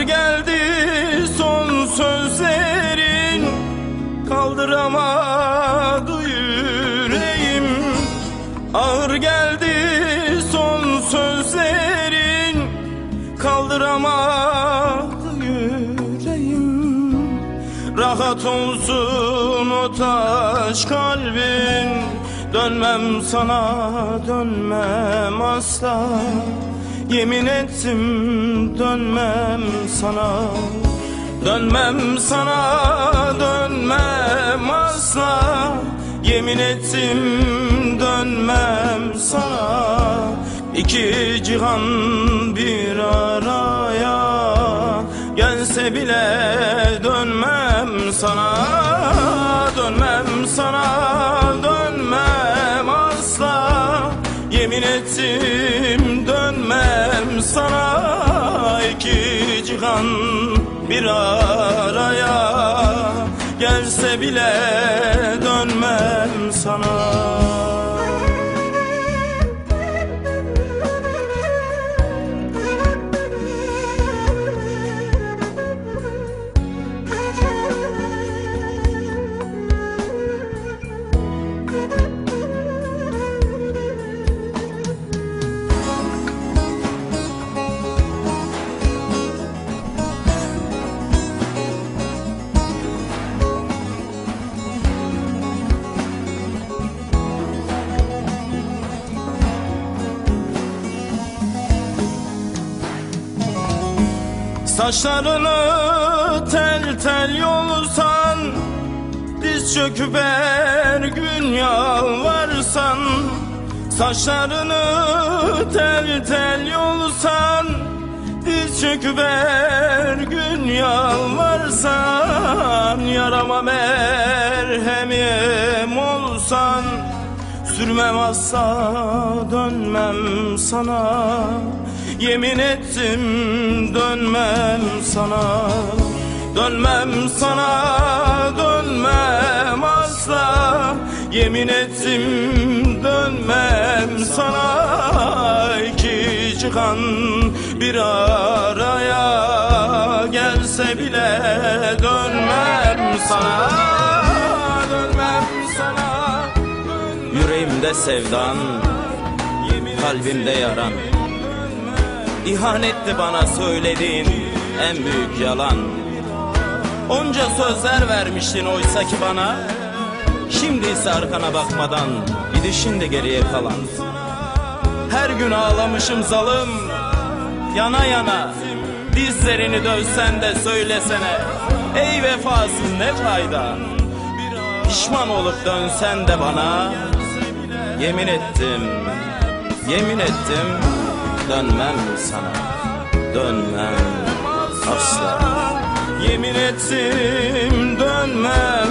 geldi son sözlerin. Kaldıramadı yüreğim. Ağır geldi son sözlerin. Kaldıramadı yüreğim. Rahat olsun o taş kalbin. Dönmem sana dönmem asla Yemin ettim dönmem sana. Dönmem sana dönmem asla. Yemin ettim dönmem sana. İki cihan bir araya Gelse bile dönmem sana. Dönmem sana sana iki cihan bir araya. Gelse bile dönmem sana Saçlarını tel tel yolsan Diz çöküp her gün yalvarsan. Saçlarını tel tel yolsan Diz çöküp her gün yalvarsan. Yarama merhemim olsan Sürmem asla dönmem sana Yemin ettim dönmem sana. Dönmem sana dönmem asla. Yemin ettim dönmem sana. İki çıkan bir araya Gelse bile dönmem sana. Dönmem sana. Yüreğimde sevdan Kalbimde yaran İhanetti bana söylediğin en büyük yalan. Onca sözler vermiştin oysa ki bana. Şimdi ise arkana bakmadan gidişin de geriye kalan. Her gün ağlamışım zalım. Yana yana Dizlerini dövsen de söylesene. Ey vefasız ne fayda? Pişman olup dönsen de bana. Yemin ettim Yemin ettim dönmem sana Dönmem asla. Yemin ettim dönmem